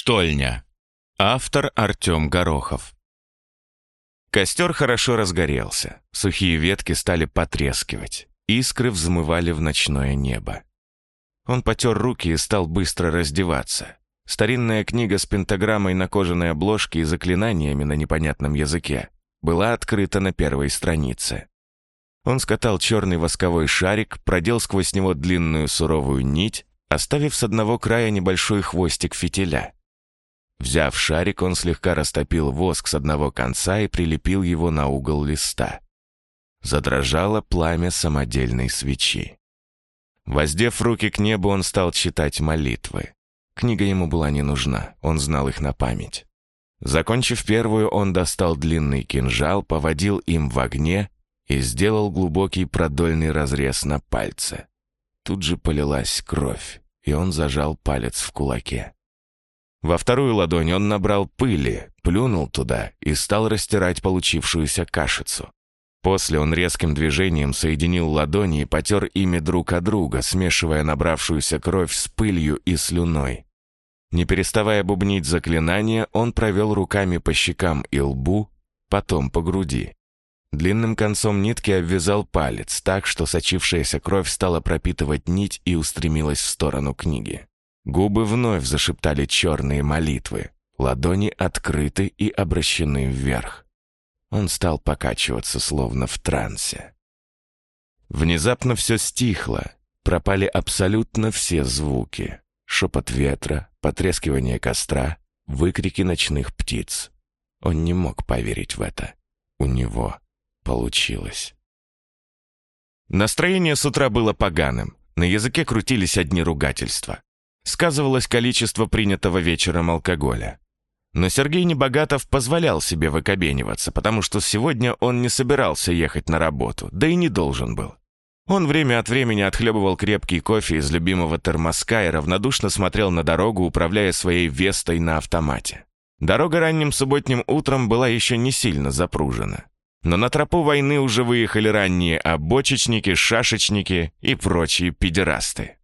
Штольня. Автор Артем Горохов. Костер хорошо разгорелся. Сухие ветки стали потрескивать. Искры взмывали в ночное небо. Он потер руки и стал быстро раздеваться. Старинная книга с пентаграммой на кожаной обложке и заклинаниями на непонятном языке была открыта на первой странице. Он скатал черный восковой шарик, продел сквозь него длинную суровую нить, оставив с одного края небольшой хвостик фитиля. Взяв шарик, он слегка растопил воск с одного конца и прилепил его на угол листа. Задрожало пламя самодельной свечи. Воздев руки к небу, он стал читать молитвы. Книга ему была не нужна, он знал их на память. Закончив первую, он достал длинный кинжал, поводил им в огне и сделал глубокий продольный разрез на пальце. Тут же полилась кровь, и он зажал палец в кулаке. Во вторую ладонь он набрал пыли, плюнул туда и стал растирать получившуюся кашицу. После он резким движением соединил ладони и потер ими друг от друга, смешивая набравшуюся кровь с пылью и слюной. Не переставая бубнить заклинания, он провел руками по щекам и лбу, потом по груди. Длинным концом нитки обвязал палец так, что сочившаяся кровь стала пропитывать нить и устремилась в сторону книги. Губы вновь зашептали черные молитвы. Ладони открыты и обращены вверх. Он стал покачиваться, словно в трансе. Внезапно все стихло. Пропали абсолютно все звуки. Шепот ветра, потрескивание костра, выкрики ночных птиц. Он не мог поверить в это. У него получилось. Настроение с утра было поганым. На языке крутились одни ругательства сказывалось количество принятого вечером алкоголя. Но Сергей Небогатов позволял себе выкобениваться, потому что сегодня он не собирался ехать на работу, да и не должен был. Он время от времени отхлебывал крепкий кофе из любимого термоска и равнодушно смотрел на дорогу, управляя своей Вестой на автомате. Дорога ранним субботним утром была еще не сильно запружена. Но на тропу войны уже выехали ранние обочечники, шашечники и прочие педерасты.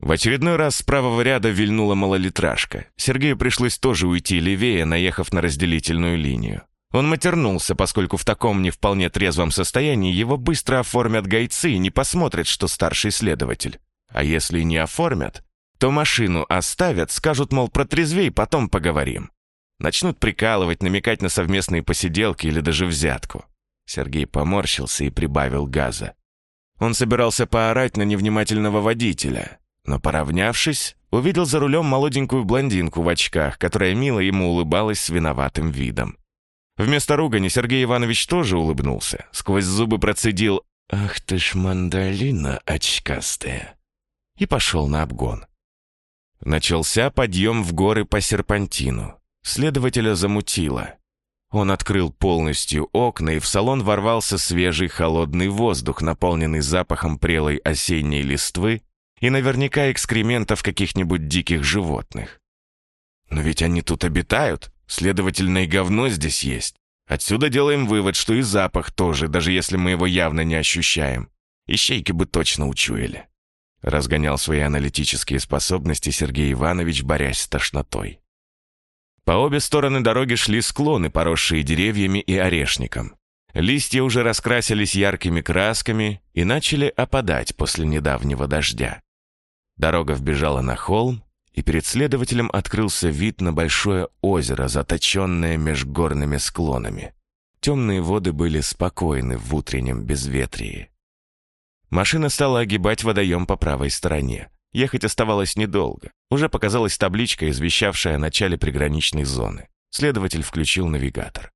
В очередной раз с правого ряда вильнула малолитражка. Сергею пришлось тоже уйти левее, наехав на разделительную линию. Он матернулся, поскольку в таком не вполне трезвом состоянии его быстро оформят гайцы и не посмотрят, что старший следователь. А если не оформят, то машину оставят, скажут, мол, протрезвей, потом поговорим. Начнут прикалывать, намекать на совместные посиделки или даже взятку. Сергей поморщился и прибавил газа. Он собирался поорать на невнимательного водителя, но, поравнявшись, увидел за рулем молоденькую блондинку в очках, которая мило ему улыбалась с виноватым видом. Вместо ругани Сергей Иванович тоже улыбнулся, сквозь зубы процедил «Ах ты ж мандолина очкастая!» и пошел на обгон. Начался подъем в горы по серпантину. Следователя замутило. Он открыл полностью окна, и в салон ворвался свежий холодный воздух, наполненный запахом прелой осенней листвы и наверняка экскрементов каких-нибудь диких животных. Но ведь они тут обитают, следовательно, и говно здесь есть. Отсюда делаем вывод, что и запах тоже, даже если мы его явно не ощущаем. Ищейки бы точно учуяли. Разгонял свои аналитические способности Сергей Иванович, борясь с тошнотой. По обе стороны дороги шли склоны, поросшие деревьями и орешником. Листья уже раскрасились яркими красками и начали опадать после недавнего дождя. Дорога вбежала на холм, и перед следователем открылся вид на большое озеро, заточенное меж горными склонами. Темные воды были спокойны в утреннем безветрии. Машина стала огибать водоем по правой стороне. Ехать оставалось недолго. Уже показалась табличка, извещавшая о начале приграничной зоны. Следователь включил навигатор.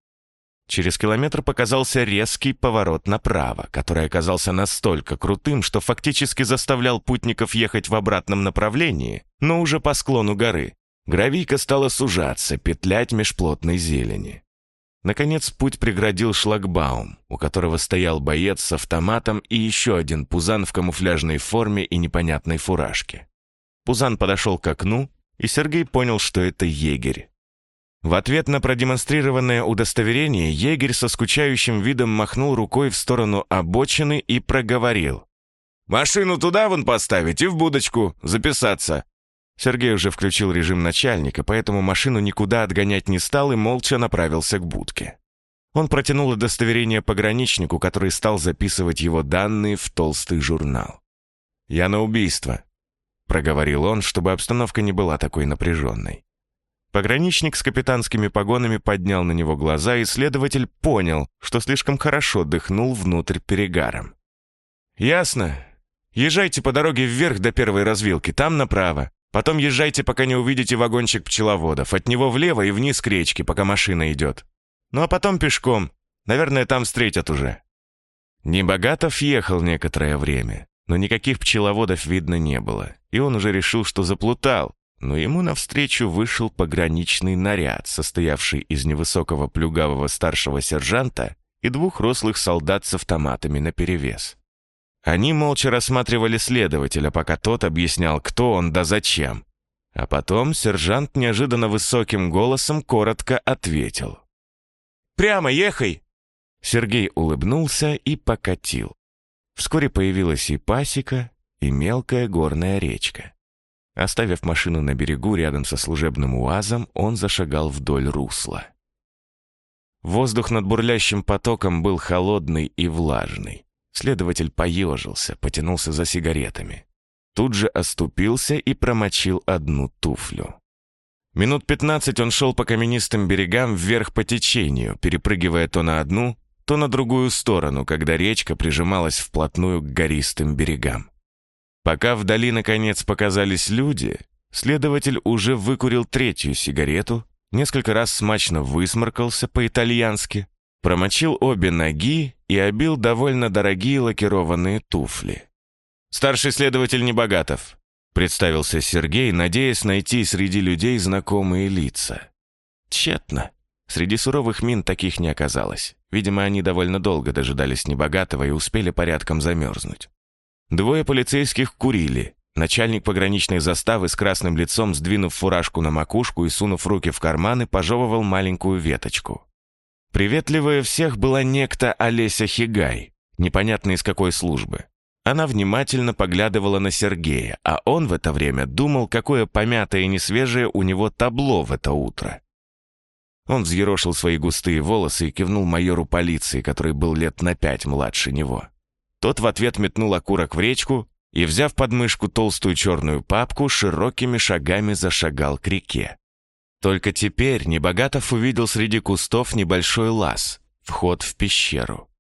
Через километр показался резкий поворот направо, который оказался настолько крутым, что фактически заставлял путников ехать в обратном направлении, но уже по склону горы. Гравийка стала сужаться, петлять меж плотной зелени. Наконец путь преградил шлагбаум, у которого стоял боец с автоматом и еще один пузан в камуфляжной форме и непонятной фуражке. Пузан подошел к окну, и Сергей понял, что это егерь. В ответ на продемонстрированное удостоверение егерь со скучающим видом махнул рукой в сторону обочины и проговорил. «Машину туда вон поставить и в будочку записаться. Сергей уже включил режим начальника, поэтому машину никуда отгонять не стал и молча направился к будке. Он протянул удостоверение пограничнику, который стал записывать его данные в толстый журнал. «Я на убийство», — проговорил он, чтобы обстановка не была такой напряженной. Пограничник с капитанскими погонами поднял на него глаза, и следователь понял, что слишком хорошо дыхнул внутрь перегаром. «Ясно. Езжайте по дороге вверх до первой развилки, там направо. Потом езжайте, пока не увидите вагончик пчеловодов. От него влево и вниз к речке, пока машина идет. Ну а потом пешком. Наверное, там встретят уже». Небогатов ехал некоторое время, но никаких пчеловодов видно не было, и он уже решил, что заплутал, но ему навстречу вышел пограничный наряд, состоявший из невысокого плюгавого старшего сержанта и двух рослых солдат с автоматами наперевес. Они молча рассматривали следователя, пока тот объяснял, кто он да зачем. А потом сержант неожиданно высоким голосом коротко ответил. «Прямо ехай!» Сергей улыбнулся и покатил. Вскоре появилась и пасека, и мелкая горная речка. Оставив машину на берегу рядом со служебным УАЗом, он зашагал вдоль русла. Воздух над бурлящим потоком был холодный и влажный. Следователь поежился, потянулся за сигаретами. Тут же оступился и промочил одну туфлю. Минут пятнадцать он шел по каменистым берегам вверх по течению, перепрыгивая то на одну, то на другую сторону, когда речка прижималась вплотную к гористым берегам. Пока вдали, наконец, показались люди, следователь уже выкурил третью сигарету, несколько раз смачно высморкался по-итальянски, промочил обе ноги и обил довольно дорогие лакированные туфли. «Старший следователь Небогатов», — представился Сергей, надеясь найти среди людей знакомые лица. Тщетно. Среди суровых мин таких не оказалось. Видимо, они довольно долго дожидались Небогатого и успели порядком замерзнуть. Двое полицейских курили. Начальник пограничной заставы с красным лицом, сдвинув фуражку на макушку и сунув руки в карманы, пожевывал маленькую веточку. Приветливая всех была некто Олеся Хигай, непонятно из какой службы. Она внимательно поглядывала на Сергея, а он в это время думал, какое помятое и несвежее у него табло в это утро. Он взъерошил свои густые волосы и кивнул майору полиции, который был лет на пять младше него. Тот в ответ метнул окурок в речку и, взяв под мышку толстую черную папку, широкими шагами зашагал к реке. Только теперь Небогатов увидел среди кустов небольшой лаз, вход в пещеру.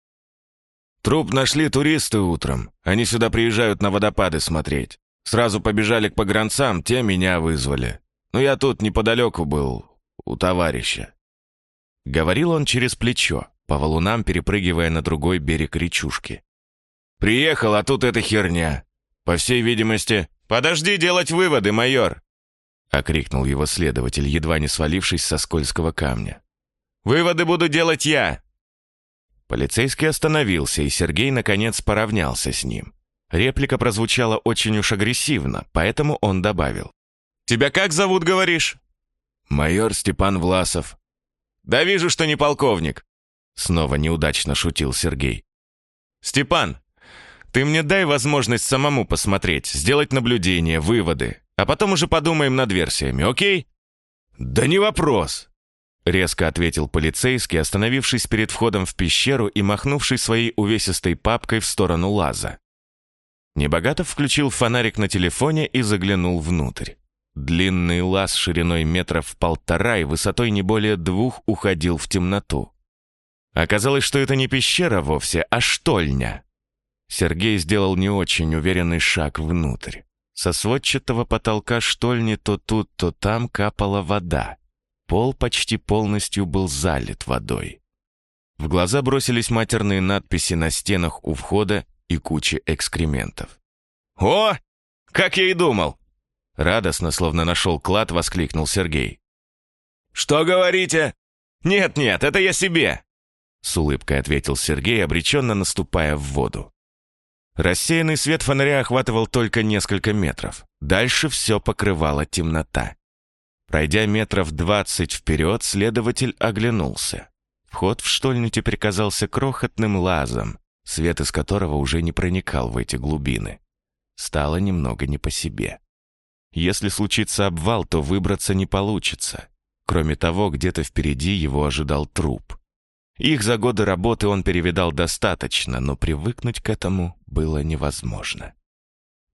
«Труп нашли туристы утром. Они сюда приезжают на водопады смотреть. Сразу побежали к погранцам, те меня вызвали. Но я тут неподалеку был, у товарища». Говорил он через плечо, по валунам перепрыгивая на другой берег речушки. Приехал, а тут эта херня. По всей видимости... «Подожди делать выводы, майор!» — окрикнул его следователь, едва не свалившись со скользкого камня. «Выводы буду делать я!» Полицейский остановился, и Сергей, наконец, поравнялся с ним. Реплика прозвучала очень уж агрессивно, поэтому он добавил. «Тебя как зовут, говоришь?» «Майор Степан Власов». «Да вижу, что не полковник», — снова неудачно шутил Сергей. «Степан, ты мне дай возможность самому посмотреть, сделать наблюдения, выводы, а потом уже подумаем над версиями, окей?» «Да не вопрос!» Резко ответил полицейский, остановившись перед входом в пещеру и махнувший своей увесистой папкой в сторону лаза. Небогатов включил фонарик на телефоне и заглянул внутрь. Длинный лаз шириной метров полтора и высотой не более двух уходил в темноту. Оказалось, что это не пещера вовсе, а штольня. Сергей сделал не очень уверенный шаг внутрь. Со сводчатого потолка штольни то тут, то там капала вода. Пол почти полностью был залит водой. В глаза бросились матерные надписи на стенах у входа и куча экскрементов. «О, как я и думал!» Радостно, словно нашел клад, воскликнул Сергей. «Что говорите?» «Нет-нет, это я себе!» С улыбкой ответил Сергей, обреченно наступая в воду. Рассеянный свет фонаря охватывал только несколько метров. Дальше все покрывала темнота. Пройдя метров двадцать вперед, следователь оглянулся. Вход в штольню теперь казался крохотным лазом, свет из которого уже не проникал в эти глубины. Стало немного не по себе. Если случится обвал, то выбраться не получится. Кроме того, где-то впереди его ожидал труп. Их за годы работы он перевидал достаточно, но привыкнуть к этому было невозможно.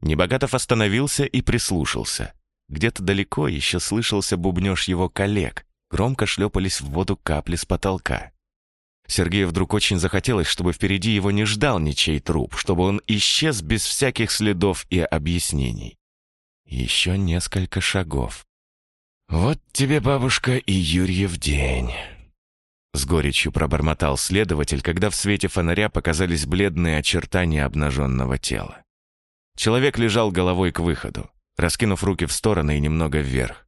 Небогатов остановился и прислушался. Где-то далеко еще слышался бубнеж его коллег. Громко шлепались в воду капли с потолка. Сергею вдруг очень захотелось, чтобы впереди его не ждал ничей труп, чтобы он исчез без всяких следов и объяснений. Еще несколько шагов. «Вот тебе, бабушка, и Юрьев день», — с горечью пробормотал следователь, когда в свете фонаря показались бледные очертания обнаженного тела. Человек лежал головой к выходу, раскинув руки в стороны и немного вверх.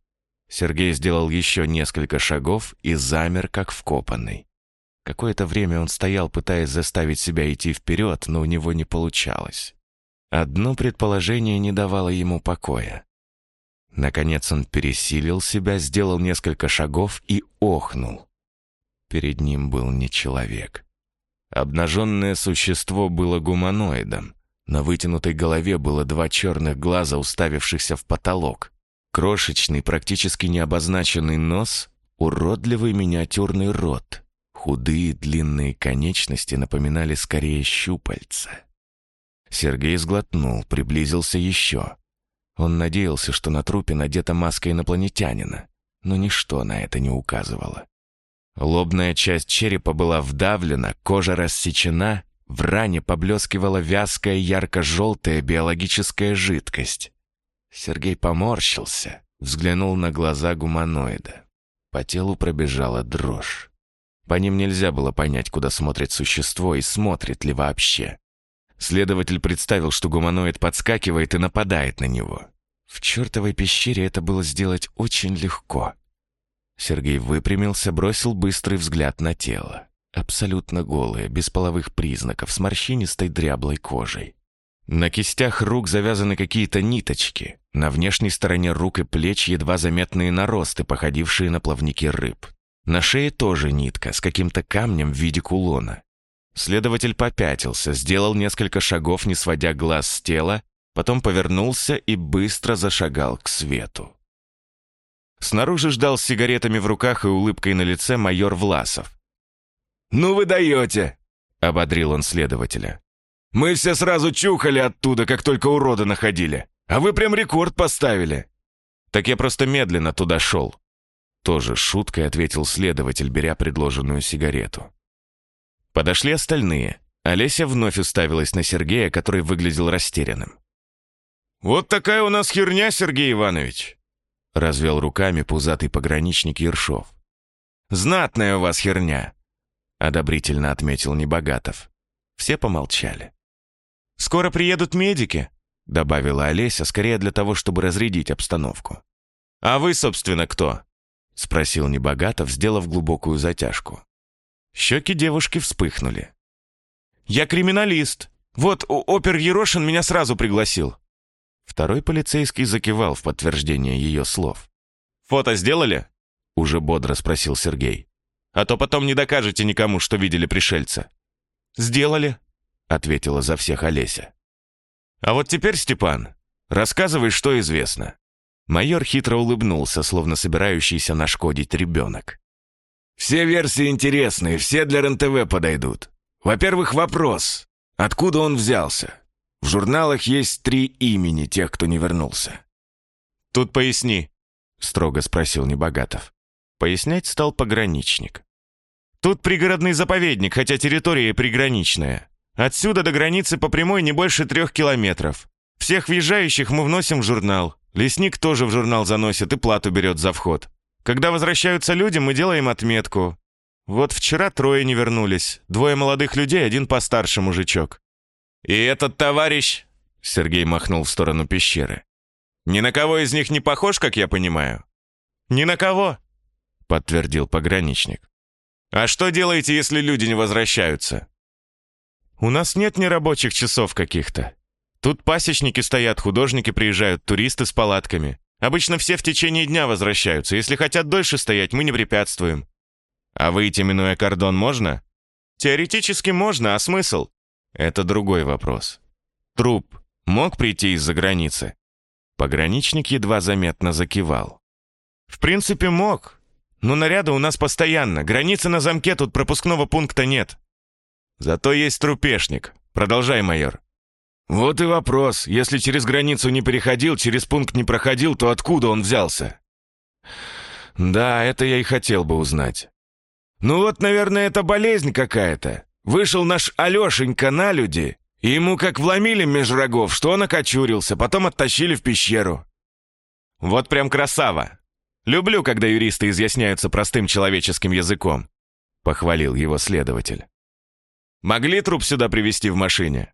Сергей сделал еще несколько шагов и замер, как вкопанный. Какое-то время он стоял, пытаясь заставить себя идти вперед, но у него не получалось. Одно предположение не давало ему покоя. Наконец он пересилил себя, сделал несколько шагов и охнул. Перед ним был не человек. Обнаженное существо было гуманоидом. На вытянутой голове было два черных глаза, уставившихся в потолок. Крошечный, практически необозначенный нос, уродливый миниатюрный рот. Худые длинные конечности напоминали скорее щупальца. Сергей сглотнул, приблизился еще. Он надеялся, что на трупе надета маска инопланетянина, но ничто на это не указывало. Лобная часть черепа была вдавлена, кожа рассечена, в ране поблескивала вязкая ярко-желтая биологическая жидкость. Сергей поморщился, взглянул на глаза гуманоида. По телу пробежала дрожь. По ним нельзя было понять, куда смотрит существо и смотрит ли вообще. Следователь представил, что гуманоид подскакивает и нападает на него. В чертовой пещере это было сделать очень легко. Сергей выпрямился, бросил быстрый взгляд на тело. Абсолютно голое, без половых признаков, с морщинистой дряблой кожей. На кистях рук завязаны какие-то ниточки. На внешней стороне рук и плеч едва заметные наросты, походившие на плавники рыб. На шее тоже нитка с каким-то камнем в виде кулона. Следователь попятился, сделал несколько шагов, не сводя глаз с тела, потом повернулся и быстро зашагал к свету. Снаружи ждал с сигаретами в руках и улыбкой на лице майор Власов. «Ну вы даете!» — ободрил он следователя. «Мы все сразу чухали оттуда, как только урода находили. А вы прям рекорд поставили!» «Так я просто медленно туда шел», тоже шуткой ответил следователь, беря предложенную сигарету. Подошли остальные. Олеся вновь уставилась на Сергея, который выглядел растерянным. «Вот такая у нас херня, Сергей Иванович!» Развел руками пузатый пограничник Ершов. «Знатная у вас херня!» Одобрительно отметил Небогатов. Все помолчали. «Скоро приедут медики», добавила Олеся, скорее для того, чтобы разрядить обстановку. «А вы, собственно, кто?» — спросил Небогатов, сделав глубокую затяжку. Щеки девушки вспыхнули. «Я криминалист. Вот опер Ерошин меня сразу пригласил». Второй полицейский закивал в подтверждение ее слов. «Фото сделали?» — уже бодро спросил Сергей. «А то потом не докажете никому, что видели пришельца». «Сделали», — ответила за всех Олеся. «А вот теперь, Степан, рассказывай, что известно». Майор хитро улыбнулся, словно собирающийся нашкодить ребенок. «Все версии интересные, все для РНТВ подойдут. Во-первых, вопрос. Откуда он взялся? В журналах есть три имени тех, кто не вернулся». «Тут поясни», — строго спросил Небогатов. Пояснять стал пограничник. «Тут пригородный заповедник, хотя территория приграничная. Отсюда до границы по прямой не больше трех километров. Всех въезжающих мы вносим в журнал. Лесник тоже в журнал заносит и плату берет за вход. Когда возвращаются люди, мы делаем отметку. Вот вчера трое не вернулись. Двое молодых людей, один постарше мужичок. «И этот товарищ...» Сергей махнул в сторону пещеры. «Ни на кого из них не похож, как я понимаю?» «Ни на кого», — подтвердил пограничник. «А что делаете, если люди не возвращаются?» «У нас нет нерабочих часов каких-то. Тут пасечники стоят, художники приезжают, туристы с палатками. Обычно все в течение дня возвращаются. Если хотят дольше стоять, мы не препятствуем. А выйти, минуя кордон, можно? Теоретически можно, а смысл? Это другой вопрос. Труп мог прийти из-за границы? Пограничник едва заметно закивал. «В принципе, мог. Но наряды у нас постоянно. Границы на замке, тут пропускного пункта нет. Зато есть трупешник. Продолжай, майор». «Вот и вопрос. Если через границу не переходил, через пункт не проходил, то откуда он взялся?» «Да, это я и хотел бы узнать». «Ну вот, наверное, это болезнь какая-то. Вышел наш Алешенька на люди, и ему как вломили меж рогов, что он окочурился, потом оттащили в пещеру». «Вот прям красава. Люблю, когда юристы изъясняются простым человеческим языком», — похвалил его следователь. «Могли труп сюда привезти в машине?»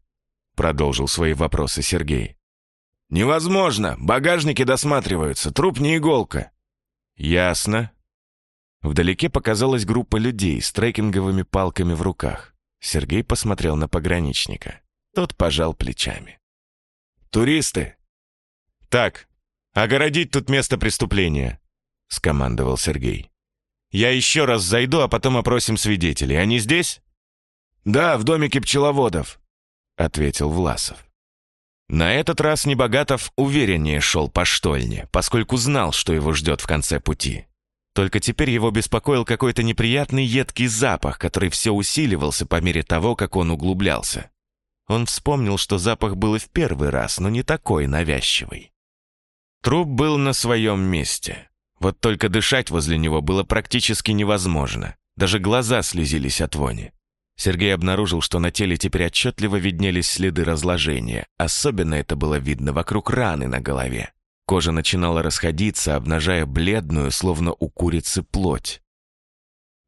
Продолжил свои вопросы Сергей. «Невозможно. Багажники досматриваются. Труп не иголка». «Ясно». Вдалеке показалась группа людей с трекинговыми палками в руках. Сергей посмотрел на пограничника. Тот пожал плечами. «Туристы?» «Так, огородить тут место преступления», — скомандовал Сергей. «Я еще раз зайду, а потом опросим свидетелей. Они здесь?» «Да, в домике пчеловодов», ответил Власов. На этот раз Небогатов увереннее шел по штольне, поскольку знал, что его ждет в конце пути. Только теперь его беспокоил какой-то неприятный едкий запах, который все усиливался по мере того, как он углублялся. Он вспомнил, что запах был и в первый раз, но не такой навязчивый. Труп был на своем месте. Вот только дышать возле него было практически невозможно. Даже глаза слезились от вони. Сергей обнаружил, что на теле теперь отчетливо виднелись следы разложения. Особенно это было видно вокруг раны на голове. Кожа начинала расходиться, обнажая бледную, словно у курицы, плоть.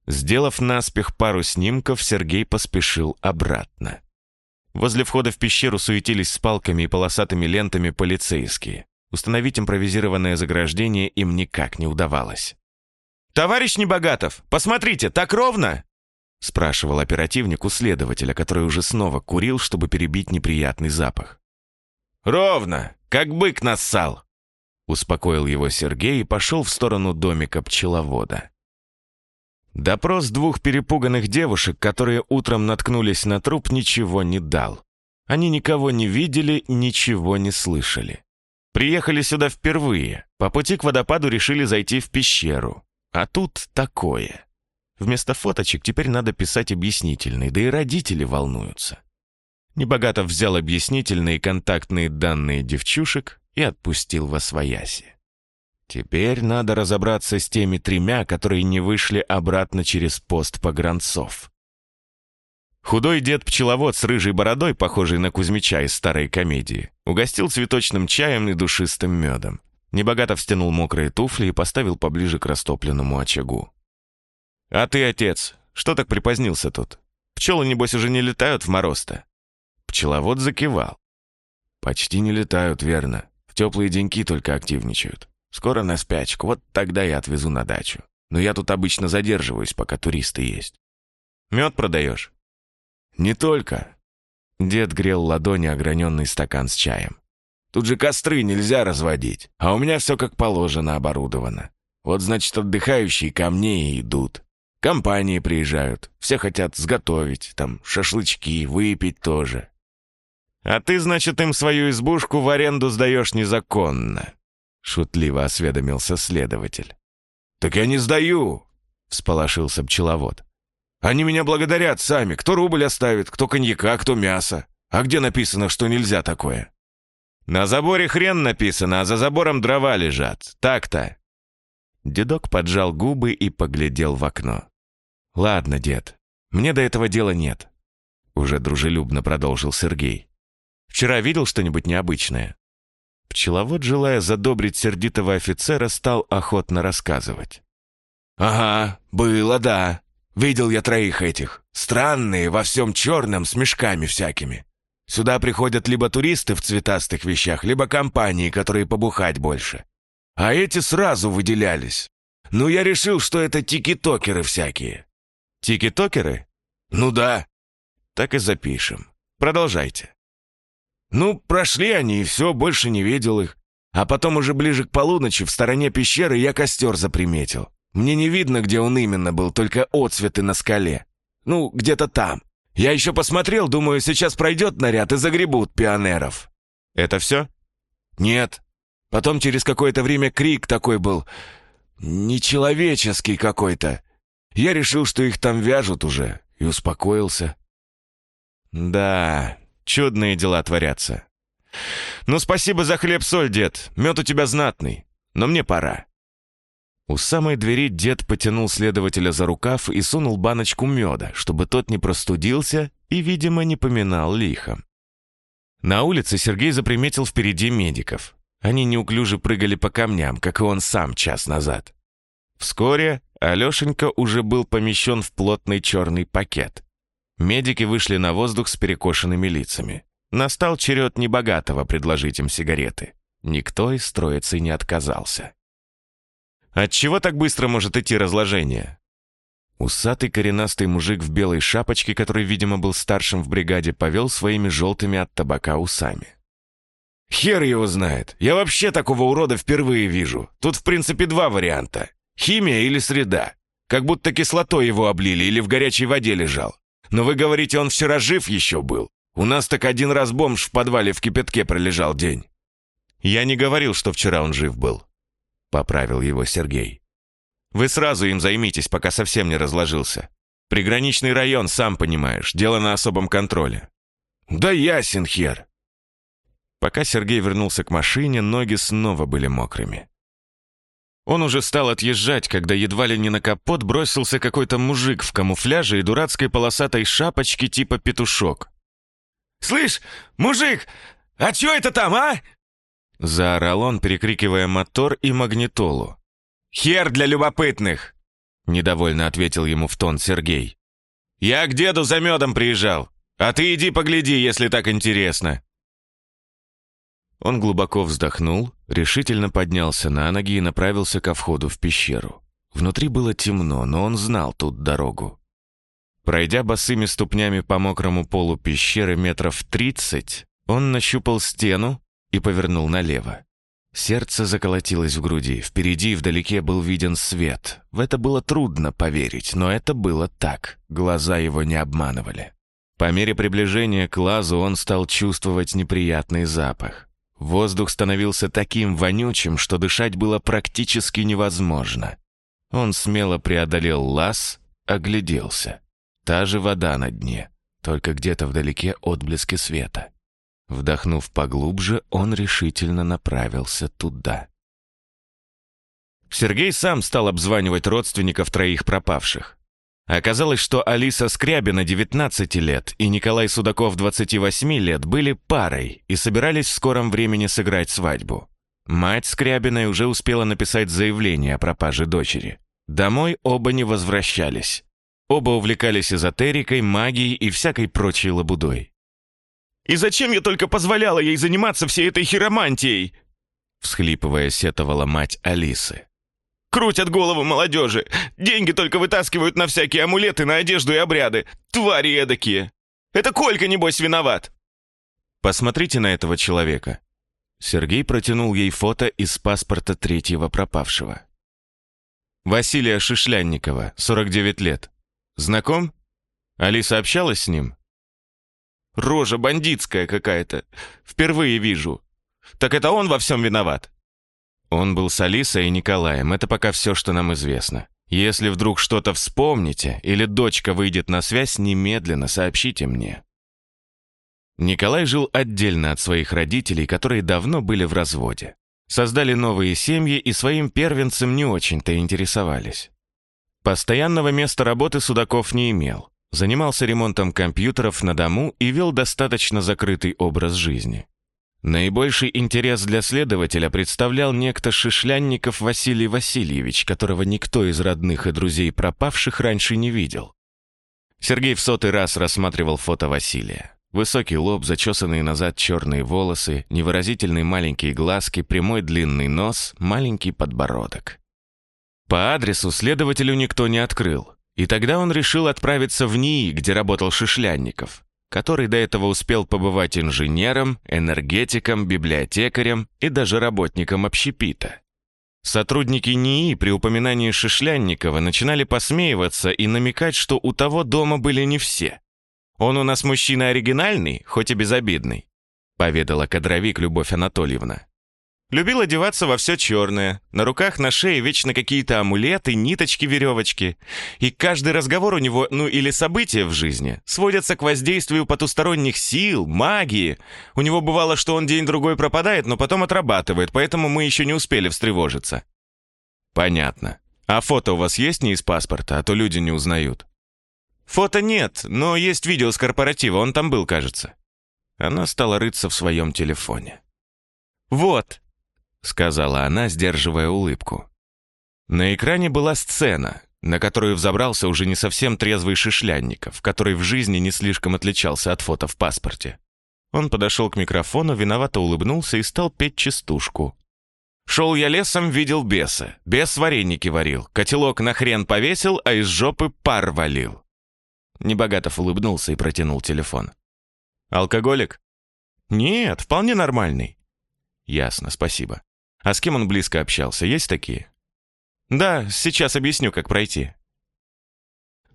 Сделав наспех пару снимков, Сергей поспешил обратно. Возле входа в пещеру суетились с палками и полосатыми лентами полицейские. Установить импровизированное заграждение им никак не удавалось. «Товарищ Небогатов, посмотрите, так ровно!» — спрашивал оперативник у следователя, который уже снова курил, чтобы перебить неприятный запах. «Ровно, как бык нассал!» Успокоил его Сергей и пошел в сторону домика пчеловода. Допрос двух перепуганных девушек, которые утром наткнулись на труп, ничего не дал. Они никого не видели, ничего не слышали. Приехали сюда впервые. По пути к водопаду решили зайти в пещеру. А тут такое. Вместо фоточек теперь надо писать объяснительные, да и родители волнуются. Небогатов взял объяснительные контактные данные девчушек и отпустил во свояси. Теперь надо разобраться с теми тремя, которые не вышли обратно через пост погранцов. Худой дед-пчеловод с рыжей бородой, похожий на Кузьмича из старой комедии, угостил цветочным чаем и душистым медом. Небогатов стянул мокрые туфли и поставил поближе к растопленному очагу. «А ты, отец, что так припозднился тут? Пчелы, небось, уже не летают в мороз-то?» Пчеловод закивал. «Почти не летают, верно. Теплые деньки только активничают. Скоро на спячку, вот тогда я отвезу на дачу. Но я тут обычно задерживаюсь, пока туристы есть». «Мед продаешь?» «Не только». Дед грел ладони ограненный стакан с чаем. «Тут же костры нельзя разводить, а у меня все как положено оборудовано. Вот, значит, отдыхающие ко мне и идут. Компании приезжают, все хотят сготовить, там, шашлычки, выпить тоже. А ты, значит, им свою избушку в аренду сдаешь незаконно?» Шутливо осведомился следователь. «Так я не сдаю!» — всполошился пчеловод. «Они меня благодарят сами. Кто рубль оставит, кто коньяка, кто мясо. А где написано, что нельзя такое?» «На заборе хрен написано, а за забором дрова лежат. Так-то». Дедок поджал губы и поглядел в окно. «Ладно, дед, мне до этого дела нет», — уже дружелюбно продолжил Сергей. «Вчера видел что-нибудь необычное?» Пчеловод, желая задобрить сердитого офицера, стал охотно рассказывать. «Ага, было, да. Видел я троих этих. Странные, во всем черном, с мешками всякими. Сюда приходят либо туристы в цветастых вещах, либо компании, которые побухать больше. А эти сразу выделялись. Ну, я решил, что это тики-токеры всякие. Тики-токеры? Ну да. Так и запишем. Продолжайте. Ну, прошли они, и все, больше не видел их. А потом уже ближе к полуночи в стороне пещеры я костер заприметил. Мне не видно, где он именно был, только отцветы на скале. Ну, где-то там. Я еще посмотрел, думаю, сейчас пройдет наряд и загребут пионеров. Это все? Нет. Потом через какое-то время крик такой был, нечеловеческий какой-то. Я решил, что их там вяжут уже, и успокоился. Да, чудные дела творятся. Ну, спасибо за хлеб-соль, дед. Мед у тебя знатный. Но мне пора. У самой двери дед потянул следователя за рукав и сунул баночку меда, чтобы тот не простудился и, видимо, не поминал лихом. На улице Сергей заприметил впереди медиков. Они неуклюже прыгали по камням, как и он сам час назад. Вскоре Алешенька уже был помещен в плотный черный пакет. Медики вышли на воздух с перекошенными лицами. Настал черед небогатого предложить им сигареты. Никто из троицы не отказался. Отчего так быстро может идти разложение? Усатый коренастый мужик в белой шапочке, который, видимо, был старшим в бригаде, повел своими желтыми от табака усами. «Хер его знает. Я вообще такого урода впервые вижу. Тут, в принципе, два варианта. Химия или среда. Как будто кислотой его облили или в горячей воде лежал. Но вы говорите, он вчера жив еще был. У нас так один раз бомж в подвале в кипятке пролежал день». «Я не говорил, что вчера он жив был», — поправил его Сергей. «Вы сразу им займитесь, пока совсем не разложился. Приграничный район, сам понимаешь, дело на особом контроле». «Да ясен хер». Пока Сергей вернулся к машине, ноги снова были мокрыми. Он уже стал отъезжать, когда едва ли не на капот бросился какой-то мужик в камуфляже и дурацкой полосатой шапочке типа петушок. «Слышь, мужик, а чё это там, а?» Заорал он, перекрикивая мотор и магнитолу. «Хер для любопытных!» Недовольно ответил ему в тон Сергей. «Я к деду за медом приезжал, а ты иди погляди, если так интересно!» Он глубоко вздохнул, решительно поднялся на ноги и направился ко входу в пещеру. Внутри было темно, но он знал тут дорогу. Пройдя босыми ступнями по мокрому полу пещеры метров тридцать, он нащупал стену и повернул налево. Сердце заколотилось в груди, впереди и вдалеке был виден свет. В это было трудно поверить, но это было так, глаза его не обманывали. По мере приближения к лазу он стал чувствовать неприятный запах. Воздух становился таким вонючим, что дышать было практически невозможно. Он смело преодолел лаз, огляделся. Та же вода на дне, только где-то вдалеке отблески света. Вдохнув поглубже, он решительно направился туда. Сергей сам стал обзванивать родственников троих пропавших. Оказалось, что Алиса Скрябина 19 лет и Николай Судаков 28 лет были парой и собирались в скором времени сыграть свадьбу. Мать Скрябиной уже успела написать заявление о пропаже дочери. Домой оба не возвращались. Оба увлекались эзотерикой, магией и всякой прочей лабудой. «И зачем я только позволяла ей заниматься всей этой хиромантией?» Всхлипывая, сетовала мать Алисы. Крутят голову молодежи. Деньги только вытаскивают на всякие амулеты, на одежду и обряды. Твари эдакие. Это Колька, небось, виноват. Посмотрите на этого человека. Сергей протянул ей фото из паспорта третьего пропавшего. Василия Шишлянникова, 49 лет. Знаком? Алиса общалась с ним? Рожа бандитская какая-то. Впервые вижу. Так это он во всем виноват? Он был с Алисой и Николаем, это пока все, что нам известно. Если вдруг что-то вспомните или дочка выйдет на связь, немедленно сообщите мне. Николай жил отдельно от своих родителей, которые давно были в разводе. Создали новые семьи и своим первенцем не очень-то интересовались. Постоянного места работы Судаков не имел. Занимался ремонтом компьютеров на дому и вел достаточно закрытый образ жизни. Наибольший интерес для следователя представлял некто Шишлянников Василий Васильевич, которого никто из родных и друзей пропавших раньше не видел. Сергей в сотый раз рассматривал фото Василия. Высокий лоб, зачесанные назад черные волосы, невыразительные маленькие глазки, прямой длинный нос, маленький подбородок. По адресу следователю никто не открыл, и тогда он решил отправиться в НИИ, где работал Шишлянников который до этого успел побывать инженером, энергетиком, библиотекарем и даже работником общепита. Сотрудники НИИ при упоминании Шишлянникова начинали посмеиваться и намекать, что у того дома были не все. «Он у нас мужчина оригинальный, хоть и безобидный», поведала кадровик Любовь Анатольевна. Любил одеваться во все черное. На руках, на шее вечно какие-то амулеты, ниточки, веревочки. И каждый разговор у него, ну или события в жизни, сводятся к воздействию потусторонних сил, магии. У него бывало, что он день-другой пропадает, но потом отрабатывает, поэтому мы еще не успели встревожиться. Понятно. А фото у вас есть не из паспорта, а то люди не узнают? Фото нет, но есть видео с корпоратива, он там был, кажется. Она стала рыться в своем телефоне. «Вот», — сказала она, сдерживая улыбку. На экране была сцена, на которую взобрался уже не совсем трезвый Шишлянников, который в жизни не слишком отличался от фото в паспорте. Он подошел к микрофону, виновато улыбнулся и стал петь частушку. «Шел я лесом, видел беса. Бес вареники варил. Котелок на хрен повесил, а из жопы пар валил». Небогатов улыбнулся и протянул телефон. «Алкоголик?» «Нет, вполне нормальный». «Ясно, спасибо. А с кем он близко общался, есть такие?» «Да, сейчас объясню, как пройти».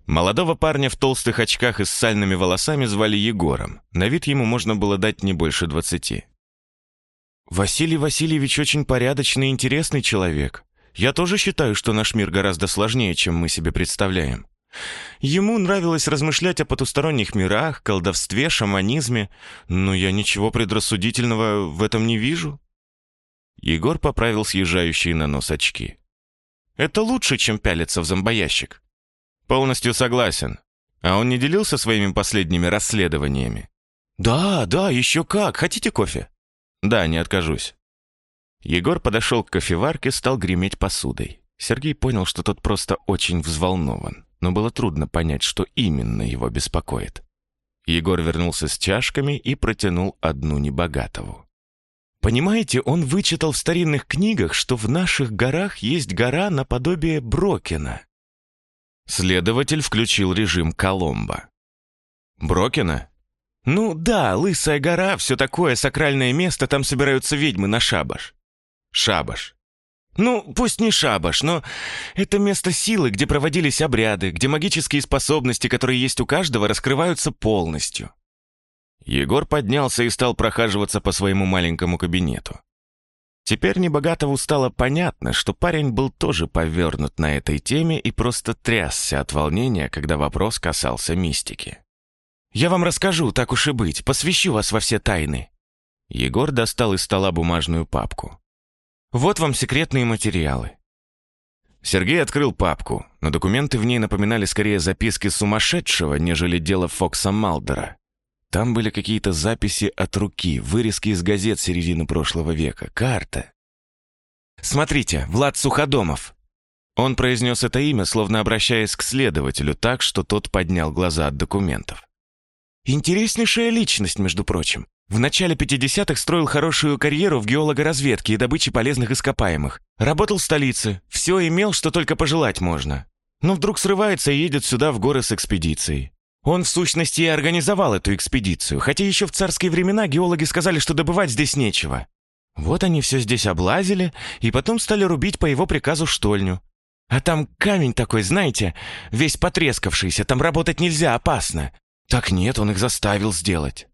Молодого парня в толстых очках и с сальными волосами звали Егором. На вид ему можно было дать не больше двадцати. «Василий Васильевич очень порядочный и интересный человек. Я тоже считаю, что наш мир гораздо сложнее, чем мы себе представляем. Ему нравилось размышлять о потусторонних мирах, колдовстве, шаманизме, но я ничего предрассудительного в этом не вижу. Егор поправил съезжающие на нос очки. «Это лучше, чем пялиться в зомбоящик». «Полностью согласен. А он не делился своими последними расследованиями?» «Да, да, еще как. Хотите кофе?» «Да, не откажусь». Егор подошел к кофеварке, стал греметь посудой. Сергей понял, что тот просто очень взволнован но было трудно понять, что именно его беспокоит. Егор вернулся с чашками и протянул одну небогатову. Понимаете, он вычитал в старинных книгах, что в наших горах есть гора наподобие Брокена. Следователь включил режим Коломбо. Брокена? Ну да, Лысая гора, все такое, сакральное место, там собираются ведьмы на шабаш. Шабаш. Ну, пусть не шабаш, но это место силы, где проводились обряды, где магические способности, которые есть у каждого, раскрываются полностью. Егор поднялся и стал прохаживаться по своему маленькому кабинету. Теперь Небогатову стало понятно, что парень был тоже повернут на этой теме и просто трясся от волнения, когда вопрос касался мистики. «Я вам расскажу, так уж и быть, посвящу вас во все тайны». Егор достал из стола бумажную папку. Вот вам секретные материалы». Сергей открыл папку, но документы в ней напоминали скорее записки сумасшедшего, нежели дело Фокса Малдера. Там были какие-то записи от руки, вырезки из газет середины прошлого века, карта. «Смотрите, Влад Суходомов!» Он произнес это имя, словно обращаясь к следователю, так, что тот поднял глаза от документов. «Интереснейшая личность, между прочим. В начале 50-х строил хорошую карьеру в геологоразведке и добыче полезных ископаемых. Работал в столице, все имел, что только пожелать можно. Но вдруг срывается и едет сюда в горы с экспедицией. Он, в сущности, и организовал эту экспедицию, хотя еще в царские времена геологи сказали, что добывать здесь нечего. Вот они все здесь облазили, и потом стали рубить по его приказу штольню. А там камень такой, знаете, весь потрескавшийся, там работать нельзя, опасно. Так нет, он их заставил сделать.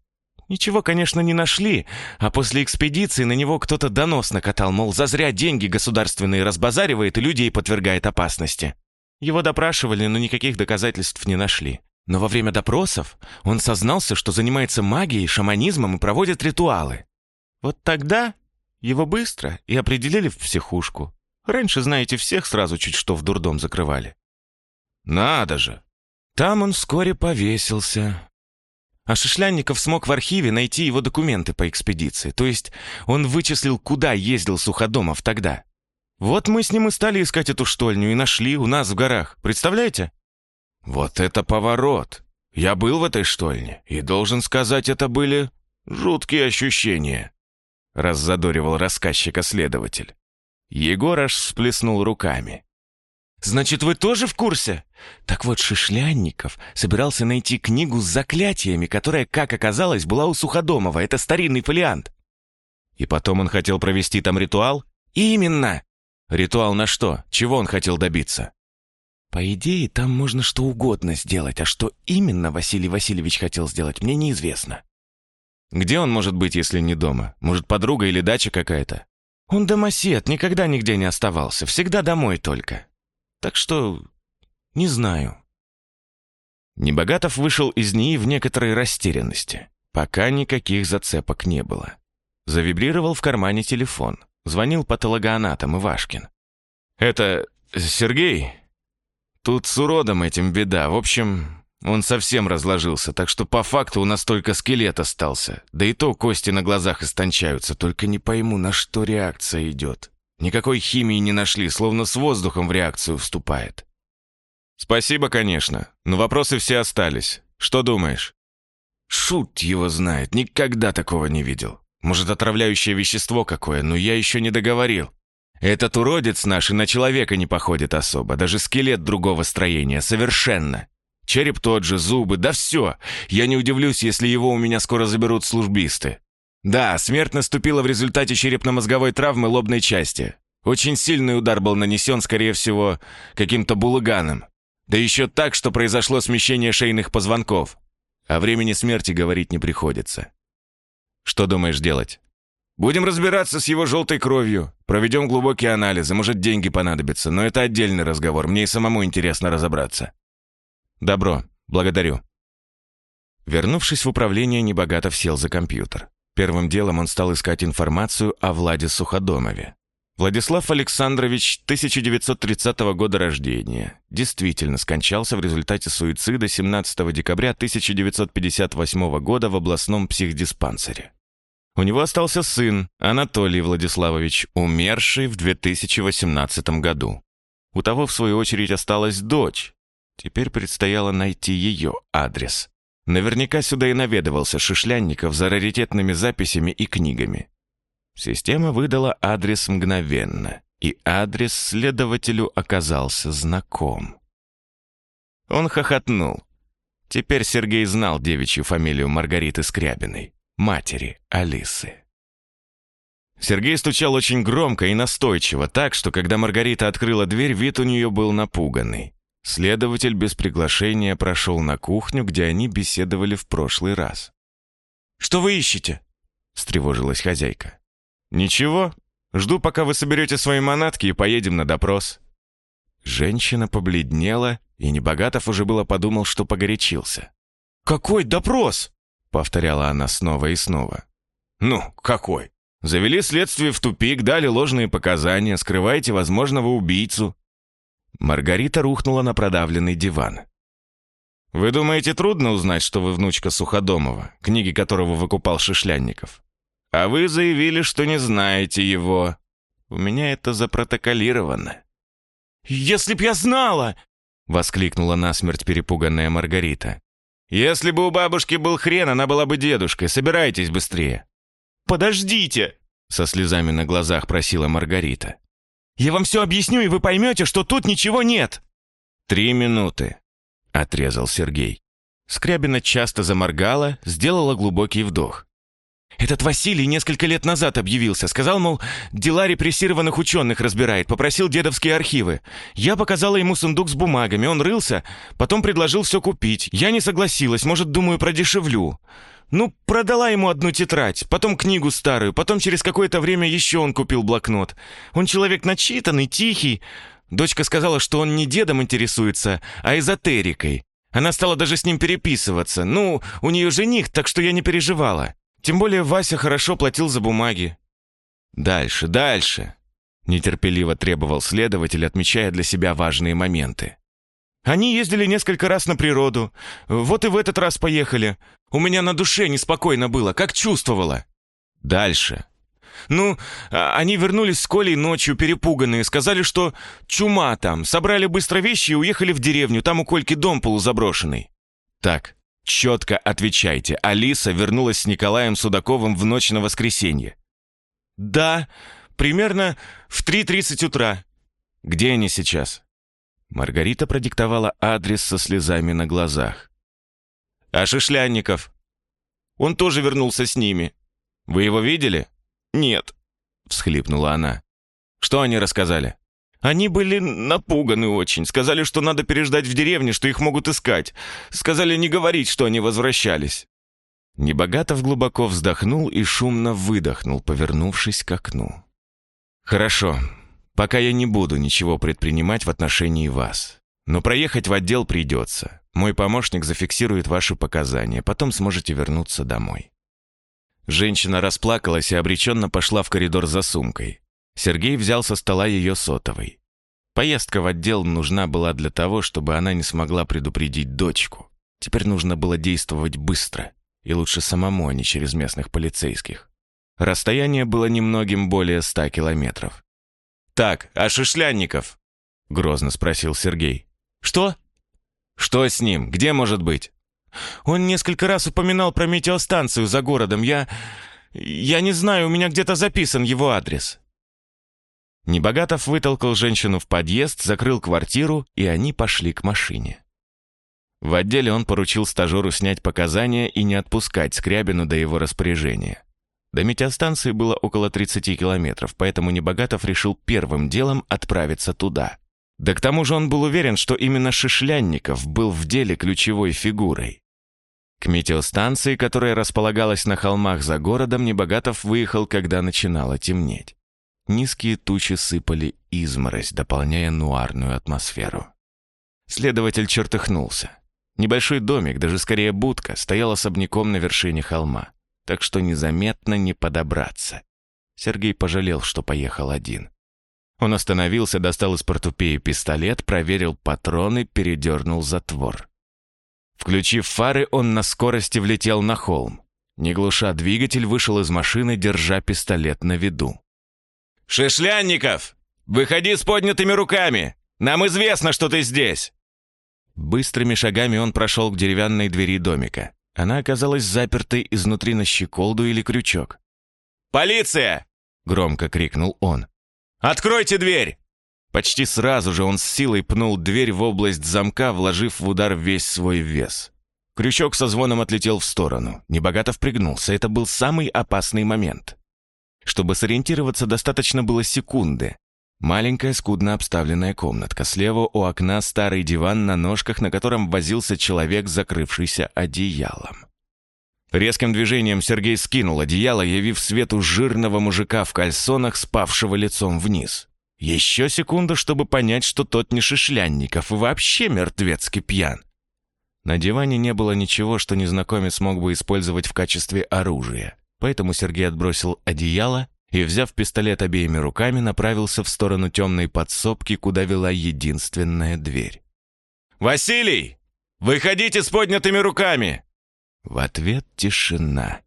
Ничего, конечно, не нашли, а после экспедиции на него кто-то донос накатал, мол, зазря деньги государственные разбазаривает и людей подвергает опасности. Его допрашивали, но никаких доказательств не нашли. Но во время допросов он сознался, что занимается магией, шаманизмом и проводит ритуалы. Вот тогда его быстро и определили в психушку. Раньше, знаете, всех сразу чуть что в дурдом закрывали. Надо же! Там он вскоре повесился. А Шишлянников смог в архиве найти его документы по экспедиции, то есть он вычислил, куда ездил Суходомов тогда. Вот мы с ним и стали искать эту штольню и нашли у нас в горах, представляете? Вот это поворот! Я был в этой штольне, и должен сказать, это были жуткие ощущения. Раззадоривал рассказчика следователь. Егор аж всплеснул руками. «Значит, вы тоже в курсе?» Так вот, Шишлянников собирался найти книгу с заклятиями, которая, как оказалось, была у Суходомова. Это старинный фолиант. И потом он хотел провести там ритуал? Именно! Ритуал на что? Чего он хотел добиться? По идее, там можно что угодно сделать, а что именно Василий Васильевич хотел сделать, мне неизвестно. Где он может быть, если не дома? Может, подруга или дача какая-то? Он домосед, никогда нигде не оставался, всегда домой только. Так что не знаю». Небогатов вышел из НИИ в некоторой растерянности. Пока никаких зацепок не было. Завибрировал в кармане телефон. Звонил патологоанатом Ивашкин. «Это Сергей? Тут с уродом этим беда. В общем, он совсем разложился, так что по факту у нас только скелет остался. Да и то кости на глазах истончаются, только не пойму, на что реакция идет. Никакой химии не нашли, словно с воздухом в реакцию вступает». «Спасибо, конечно, но вопросы все остались. Что думаешь?» «Шут его знает, никогда такого не видел. Может, отравляющее вещество какое, но я еще не договорил. Этот уродец наш и на человека не походит особо, даже скелет другого строения, совершенно. Череп тот же, зубы, да все. Я не удивлюсь, если его у меня скоро заберут службисты. Да, смерть наступила в результате черепно-мозговой травмы лобной части. Очень сильный удар был нанесен, скорее всего, каким-то булыганом. Да еще так, что произошло смещение шейных позвонков. О времени смерти говорить не приходится. Что думаешь делать? Будем разбираться с его желтой кровью. Проведем глубокие анализы, может, деньги понадобятся, но это отдельный разговор, мне и самому интересно разобраться. Добро, благодарю. Вернувшись в управление, Небогатов сел за компьютер. Первым делом он стал искать информацию о Владе Суходомове. Владислав Александрович 1930 года рождения. Действительно скончался в результате суицида 17 декабря 1958 года в областном психдиспансере. У него остался сын, Анатолий Владиславович, умерший в 2018 году. У того, в свою очередь, осталась дочь. Теперь предстояло найти ее адрес. Наверняка сюда и наведывался Шишлянников за раритетными записями и книгами. Система выдала адрес мгновенно, и адрес следователю оказался знаком. Он хохотнул. Теперь Сергей знал девичью фамилию Маргариты Скрябиной, матери Алисы. Сергей стучал очень громко и настойчиво, так, что когда Маргарита открыла дверь, вид у нее был напуганный. Следователь без приглашения прошел на кухню, где они беседовали в прошлый раз. «Что вы ищете?» — встревожилась хозяйка. «Ничего, жду, пока вы соберете свои манатки и поедем на допрос». Женщина побледнела, и Небогатов уже было подумал, что погорячился. «Какой допрос?» — повторяла она снова и снова. «Ну, какой? Завели следствие в тупик, дали ложные показания, скрываете возможного убийцу». Маргарита рухнула на продавленный диван. «Вы думаете, трудно узнать, что вы внучка Суходомова, книги которого выкупал Шишлянников? А вы заявили, что не знаете его. У меня это запротоколировано». «Если б я знала!» — воскликнула насмерть перепуганная Маргарита. «Если бы у бабушки был хрен, она была бы дедушкой. Собирайтесь быстрее». «Подождите!» — со слезами на глазах просила Маргарита. «Я вам все объясню, и вы поймете, что тут ничего нет!» «Три минуты», — отрезал Сергей. Скрябина часто заморгала, сделала глубокий вдох. Этот Василий несколько лет назад объявился. Сказал, мол, дела репрессированных ученых разбирает. Попросил дедовские архивы. Я показала ему сундук с бумагами. Он рылся, потом предложил все купить. Я не согласилась. Может, думаю, продешевлю. Ну, продала ему одну тетрадь, потом книгу старую, потом через какое-то время еще он купил блокнот. Он человек начитанный, тихий. Дочка сказала, что он не дедом интересуется, а эзотерикой. Она стала даже с ним переписываться. Ну, у нее жених, так что я не переживала. Тем более Вася хорошо платил за бумаги. «Дальше, дальше!» — нетерпеливо требовал следователь, отмечая для себя важные моменты. «Они ездили несколько раз на природу. Вот и в этот раз поехали. У меня на душе неспокойно было, как чувствовала». «Дальше!» «Ну, а, они вернулись с Колей ночью, перепуганные, сказали, что чума там. Собрали быстро вещи и уехали в деревню, там у Кольки дом полузаброшенный». «Так, Четко отвечайте, Алиса вернулась с Николаем Судаковым в ночь на воскресенье. Да, примерно в 3.30 утра. Где они сейчас? Маргарита продиктовала адрес со слезами на глазах. А Шишлянников? Он тоже вернулся с ними. Вы его видели? Нет, всхлипнула она. Что они рассказали? Они были напуганы очень. Сказали, что надо переждать в деревне, что их могут искать. Сказали не говорить, что они возвращались. Небогатов глубоко вздохнул и шумно выдохнул, повернувшись к окну. «Хорошо. Пока я не буду ничего предпринимать в отношении вас. Но проехать в отдел придется. Мой помощник зафиксирует ваши показания, потом сможете вернуться домой». Женщина расплакалась и обреченно пошла в коридор за сумкой. Сергей взял со стола ее сотовый. Поездка в отдел нужна была для того, чтобы она не смогла предупредить дочку. Теперь нужно было действовать быстро, и лучше самому, а не через местных полицейских. Расстояние было немногим более ста километров. «Так, а Шишлянников?» — грозно спросил Сергей. «Что?» «Что с ним? Где может быть?» «Он несколько раз упоминал про метеостанцию за городом. Я... я не знаю, у меня где-то записан его адрес». Небогатов вытолкал женщину в подъезд, закрыл квартиру, и они пошли к машине. В отделе он поручил стажеру снять показания и не отпускать Скрябину до его распоряжения. До метеостанции было около 30 километров, поэтому Небогатов решил первым делом отправиться туда. Да к тому же он был уверен, что именно Шишлянников был в деле ключевой фигурой. К метеостанции, которая располагалась на холмах за городом, Небогатов выехал, когда начинало темнеть. Низкие тучи сыпали изморозь, дополняя нуарную атмосферу. Следователь чертыхнулся. Небольшой домик, даже скорее будка, стоял особняком на вершине холма, так что незаметно не подобраться. Сергей пожалел, что поехал один. Он остановился, достал из портупеи пистолет, проверил патроны, передернул затвор. Включив фары, он на скорости влетел на холм. Не глуша двигатель, вышел из машины, держа пистолет на виду. «Шишлянников! Выходи с поднятыми руками! Нам известно, что ты здесь!» Быстрыми шагами он прошел к деревянной двери домика. Она оказалась запертой изнутри на щеколду или крючок. «Полиция!» — громко крикнул он. «Откройте дверь!» Почти сразу же он с силой пнул дверь в область замка, вложив в удар весь свой вес. Крючок со звоном отлетел в сторону. Небогато впрягнулся. Это был самый опасный момент. Чтобы сориентироваться, достаточно было секунды. Маленькая, скудно обставленная комнатка. Слева у окна старый диван на ножках, на котором возился человек, закрывшийся одеялом. Резким движением Сергей скинул одеяло, явив свету жирного мужика в кальсонах, спавшего лицом вниз. Еще секунду, чтобы понять, что тот не Шишлянников и вообще мертвецкий пьян. На диване не было ничего, что незнакомец мог бы использовать в качестве оружия. Поэтому Сергей отбросил одеяло и, взяв пистолет обеими руками, направился в сторону темной подсобки, куда вела единственная дверь. «Василий! Выходите с поднятыми руками!» В ответ тишина.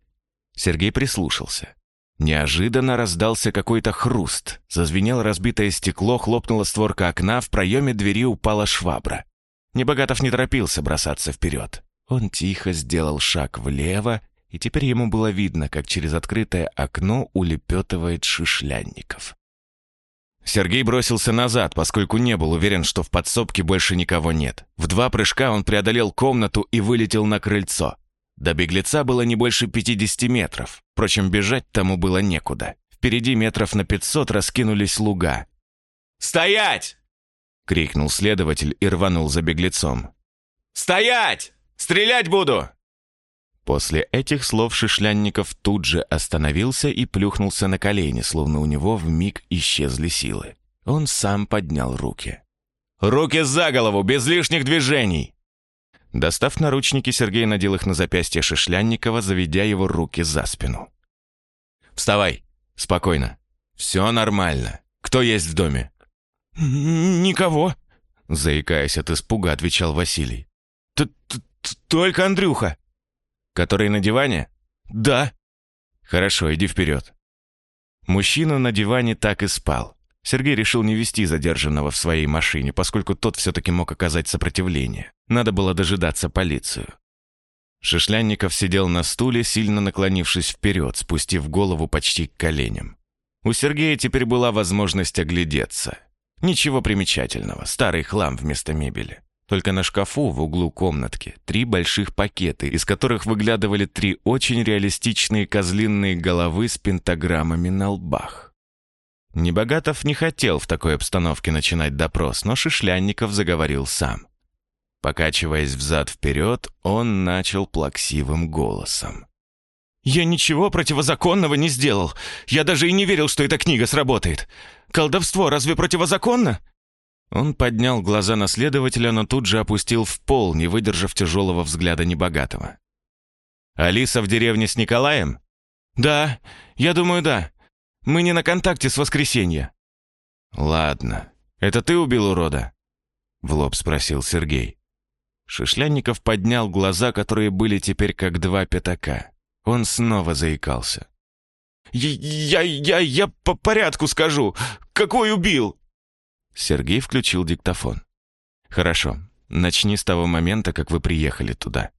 Сергей прислушался. Неожиданно раздался какой-то хруст. Зазвенело разбитое стекло, хлопнула створка окна, в проеме двери упала швабра. Небогатов не торопился бросаться вперед. Он тихо сделал шаг влево и теперь ему было видно, как через открытое окно улепетывает Шишлянников. Сергей бросился назад, поскольку не был уверен, что в подсобке больше никого нет. В два прыжка он преодолел комнату и вылетел на крыльцо. До беглеца было не больше 50 метров. Впрочем, бежать тому было некуда. Впереди метров на 500 раскинулись луга. «Стоять!» — крикнул следователь и рванул за беглецом. «Стоять! Стрелять буду!» После этих слов Шишлянников тут же остановился и плюхнулся на колени, словно у него в миг исчезли силы. Он сам поднял руки. «Руки за голову, без лишних движений!» Достав наручники, Сергей надел их на запястье Шишлянникова, заведя его руки за спину. «Вставай! Спокойно! Все нормально! Кто есть в доме?» «Никого!» Заикаясь от испуга, отвечал Василий. Т -т «Только Андрюха!» «Который на диване?» «Да». «Хорошо, иди вперед». Мужчина на диване так и спал. Сергей решил не вести задержанного в своей машине, поскольку тот все-таки мог оказать сопротивление. Надо было дожидаться полицию. Шишлянников сидел на стуле, сильно наклонившись вперед, спустив голову почти к коленям. У Сергея теперь была возможность оглядеться. Ничего примечательного, старый хлам вместо мебели. Только на шкафу в углу комнатки три больших пакета, из которых выглядывали три очень реалистичные козлиные головы с пентаграммами на лбах. Небогатов не хотел в такой обстановке начинать допрос, но Шишлянников заговорил сам. Покачиваясь взад-вперед, он начал плаксивым голосом. «Я ничего противозаконного не сделал. Я даже и не верил, что эта книга сработает. Колдовство разве противозаконно?» Он поднял глаза на следователя, но тут же опустил в пол, не выдержав тяжелого взгляда небогатого. «Алиса в деревне с Николаем?» «Да, я думаю, да. Мы не на контакте с воскресенья». «Ладно. Это ты убил урода?» В лоб спросил Сергей. Шишлянников поднял глаза, которые были теперь как два пятака. Он снова заикался. «Я, я, я по порядку скажу. Какой убил?» Сергей включил диктофон. «Хорошо. Начни с того момента, как вы приехали туда».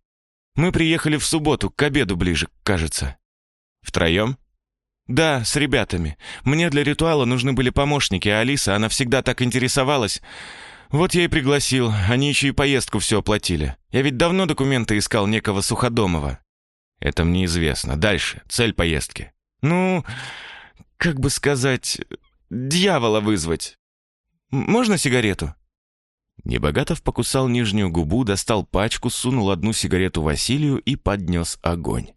«Мы приехали в субботу, к обеду ближе, кажется». «Втроем?» «Да, с ребятами. Мне для ритуала нужны были помощники, а Алиса, она всегда так интересовалась. Вот я и пригласил, они еще и поездку все оплатили. Я ведь давно документы искал некого Суходомова». «Это мне известно. Дальше. Цель поездки». «Ну, как бы сказать, дьявола вызвать. Можно сигарету?» Небогатов покусал нижнюю губу, достал пачку, сунул одну сигарету Василию и поднес огонь.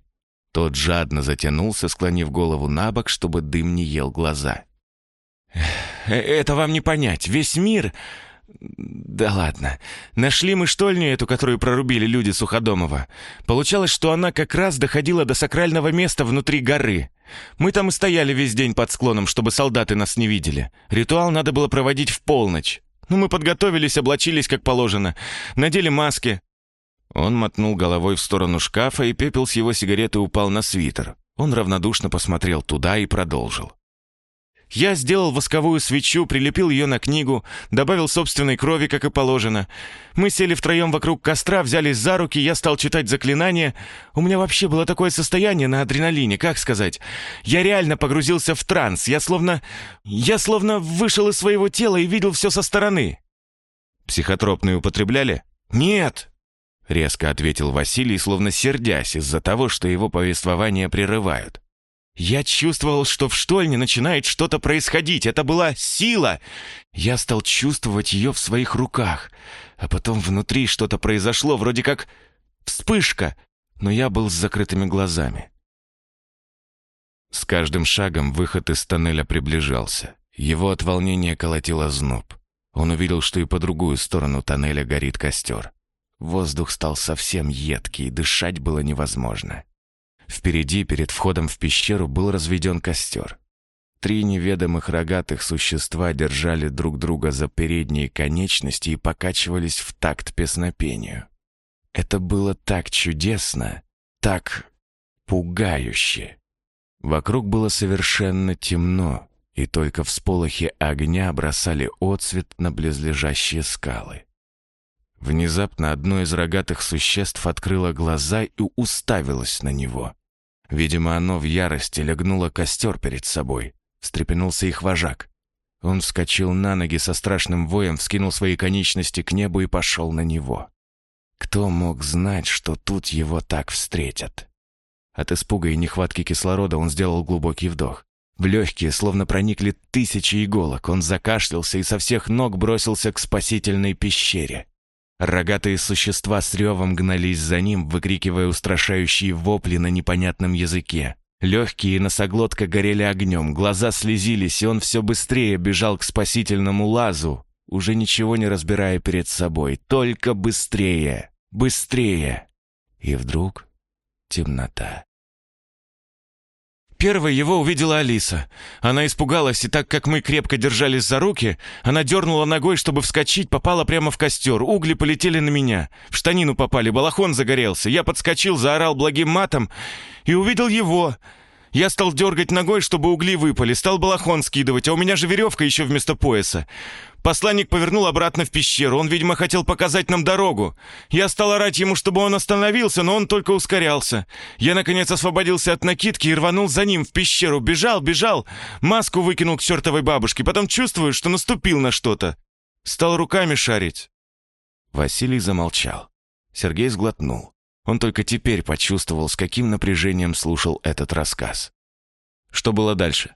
Тот жадно затянулся, склонив голову на бок, чтобы дым не ел глаза. «Э, «Это вам не понять. Весь мир да ладно. Нашли мы штольню эту, которую прорубили люди Суходомова. Получалось, что она как раз доходила до сакрального места внутри горы. Мы там и стояли весь день под склоном, чтобы солдаты нас не видели. Ритуал надо было проводить в полночь. Ну, мы подготовились, облачились как положено. Надели маски. Он мотнул головой в сторону шкафа, и пепел с его сигареты упал на свитер. Он равнодушно посмотрел туда и продолжил. Я сделал восковую свечу, прилепил ее на книгу, добавил собственной крови, как и положено. Мы сели втроем вокруг костра, взялись за руки, я стал читать заклинания. У меня вообще было такое состояние на адреналине, как сказать. Я реально погрузился в транс, я словно... Я словно вышел из своего тела и видел все со стороны. «Психотропные употребляли?» «Нет», — резко ответил Василий, словно сердясь из-за того, что его повествование прерывают. Я чувствовал, что в штольне начинает что-то происходить. Это была сила. Я стал чувствовать ее в своих руках. А потом внутри что-то произошло, вроде как вспышка. Но я был с закрытыми глазами. С каждым шагом выход из тоннеля приближался. Его от волнения колотило зноб. Он увидел, что и по другую сторону тоннеля горит костер. Воздух стал совсем едкий, дышать было невозможно. Впереди, перед входом в пещеру, был разведен костер. Три неведомых рогатых существа держали друг друга за передние конечности и покачивались в такт песнопению. Это было так чудесно, так пугающе. Вокруг было совершенно темно, и только всполохи огня бросали отсвет на близлежащие скалы. Внезапно одно из рогатых существ открыло глаза и уставилось на него. Видимо, оно в ярости легнуло костер перед собой. Встрепенулся их вожак. Он вскочил на ноги со страшным воем, вскинул свои конечности к небу и пошел на него. Кто мог знать, что тут его так встретят? От испуга и нехватки кислорода он сделал глубокий вдох. В легкие словно проникли тысячи иголок. Он закашлялся и со всех ног бросился к спасительной пещере. Рогатые существа с ревом гнались за ним, выкрикивая устрашающие вопли на непонятном языке. Легкие носоглотка горели огнем, глаза слезились, и он все быстрее бежал к спасительному лазу, уже ничего не разбирая перед собой. Только быстрее, быстрее. И вдруг темнота. Первой его увидела Алиса. Она испугалась, и так как мы крепко держались за руки, она дернула ногой, чтобы вскочить, попала прямо в костер. Угли полетели на меня. В штанину попали, балахон загорелся. Я подскочил, заорал благим матом и увидел его — я стал дергать ногой, чтобы угли выпали, стал балахон скидывать, а у меня же веревка еще вместо пояса. Посланник повернул обратно в пещеру, он, видимо, хотел показать нам дорогу. Я стал орать ему, чтобы он остановился, но он только ускорялся. Я, наконец, освободился от накидки и рванул за ним в пещеру. Бежал, бежал, маску выкинул к чертовой бабушке, потом чувствую, что наступил на что-то. Стал руками шарить. Василий замолчал. Сергей сглотнул. Он только теперь почувствовал, с каким напряжением слушал этот рассказ. Что было дальше?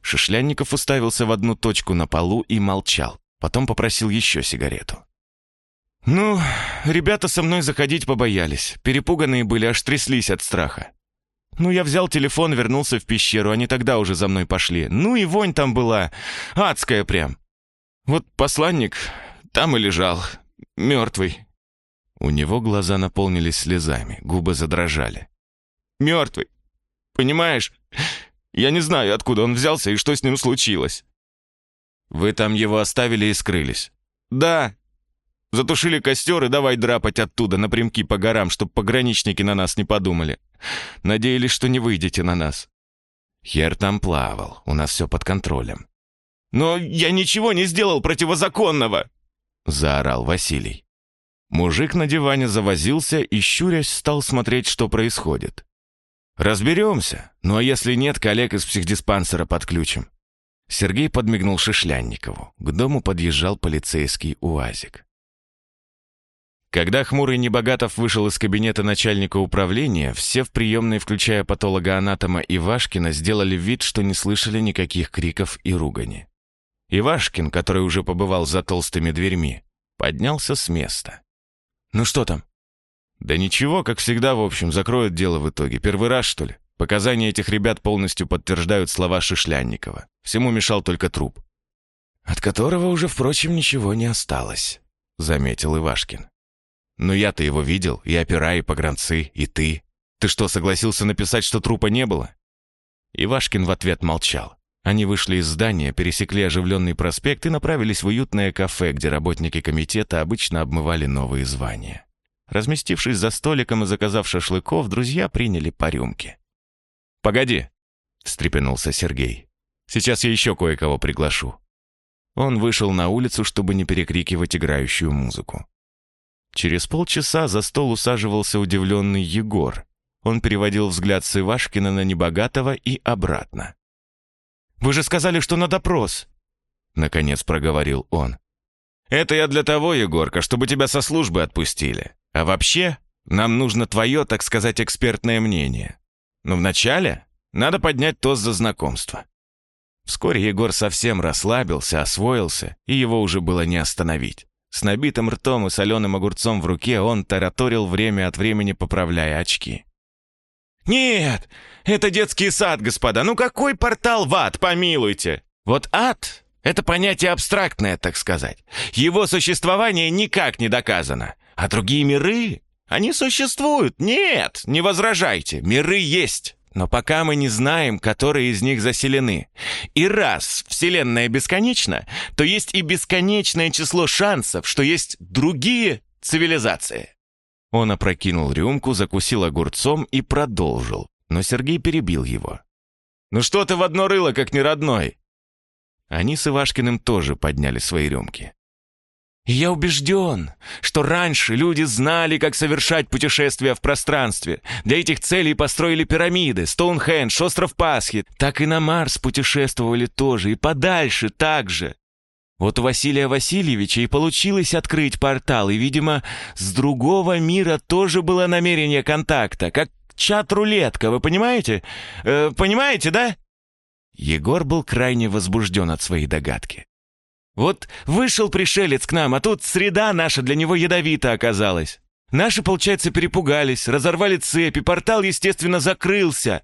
Шишлянников уставился в одну точку на полу и молчал. Потом попросил еще сигарету. «Ну, ребята со мной заходить побоялись. Перепуганные были, аж тряслись от страха. Ну, я взял телефон, вернулся в пещеру, они тогда уже за мной пошли. Ну и вонь там была, адская прям. Вот посланник там и лежал, мертвый. У него глаза наполнились слезами, губы задрожали. Мертвый. Понимаешь? Я не знаю, откуда он взялся и что с ним случилось. Вы там его оставили и скрылись? Да. Затушили костер и давай драпать оттуда, напрямки по горам, чтоб пограничники на нас не подумали. Надеялись, что не выйдете на нас. Хер там плавал, у нас все под контролем. «Но я ничего не сделал противозаконного!» — заорал Василий. Мужик на диване завозился и, щурясь, стал смотреть, что происходит. «Разберемся. Ну а если нет, коллег из психдиспансера подключим». Сергей подмигнул Шишлянникову. К дому подъезжал полицейский УАЗик. Когда хмурый Небогатов вышел из кабинета начальника управления, все в приемной, включая патолога-анатома Ивашкина, сделали вид, что не слышали никаких криков и ругани. Ивашкин, который уже побывал за толстыми дверьми, поднялся с места. «Ну что там?» «Да ничего, как всегда, в общем, закроют дело в итоге. Первый раз, что ли? Показания этих ребят полностью подтверждают слова Шишлянникова. Всему мешал только труп». «От которого уже, впрочем, ничего не осталось», — заметил Ивашкин. «Но я-то его видел, и опера, и погранцы, и ты. Ты что, согласился написать, что трупа не было?» Ивашкин в ответ молчал. Они вышли из здания, пересекли оживленный проспект и направились в уютное кафе, где работники комитета обычно обмывали новые звания. Разместившись за столиком и заказав шашлыков, друзья приняли по рюмке. «Погоди», — встрепенулся Сергей. «Сейчас я еще кое-кого приглашу». Он вышел на улицу, чтобы не перекрикивать играющую музыку. Через полчаса за стол усаживался удивленный Егор. Он переводил взгляд с Ивашкина на Небогатого и обратно. Вы же сказали, что на допрос!» Наконец проговорил он. «Это я для того, Егорка, чтобы тебя со службы отпустили. А вообще, нам нужно твое, так сказать, экспертное мнение. Но вначале надо поднять тост за знакомство». Вскоре Егор совсем расслабился, освоился, и его уже было не остановить. С набитым ртом и соленым огурцом в руке он тараторил время от времени, поправляя очки. «Нет, это детский сад, господа. Ну какой портал в ад, помилуйте? Вот ад — это понятие абстрактное, так сказать. Его существование никак не доказано. А другие миры, они существуют. Нет, не возражайте, миры есть. Но пока мы не знаем, которые из них заселены. И раз Вселенная бесконечна, то есть и бесконечное число шансов, что есть другие цивилизации. Он опрокинул рюмку, закусил огурцом и продолжил, но Сергей перебил его. «Ну что ты в одно рыло, как не родной?» Они с Ивашкиным тоже подняли свои рюмки. «Я убежден, что раньше люди знали, как совершать путешествия в пространстве. Для этих целей построили пирамиды, Стоунхендж, остров Пасхи. Так и на Марс путешествовали тоже, и подальше также. Вот у Василия Васильевича и получилось открыть портал, и, видимо, с другого мира тоже было намерение контакта, как чат-рулетка, вы понимаете? Э, понимаете, да?» Егор был крайне возбужден от своей догадки. «Вот вышел пришелец к нам, а тут среда наша для него ядовита оказалась. Наши, получается, перепугались, разорвали цепи, портал, естественно, закрылся.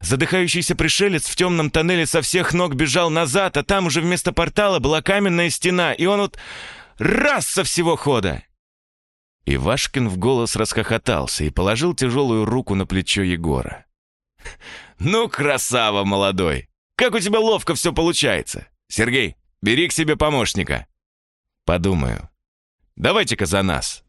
Задыхающийся пришелец в темном тоннеле со всех ног бежал назад, а там уже вместо портала была каменная стена, и он вот раз со всего хода. Ивашкин в голос расхохотался и положил тяжелую руку на плечо Егора. «Ну, красава, молодой! Как у тебя ловко все получается! Сергей, бери к себе помощника!» «Подумаю. Давайте-ка за нас!»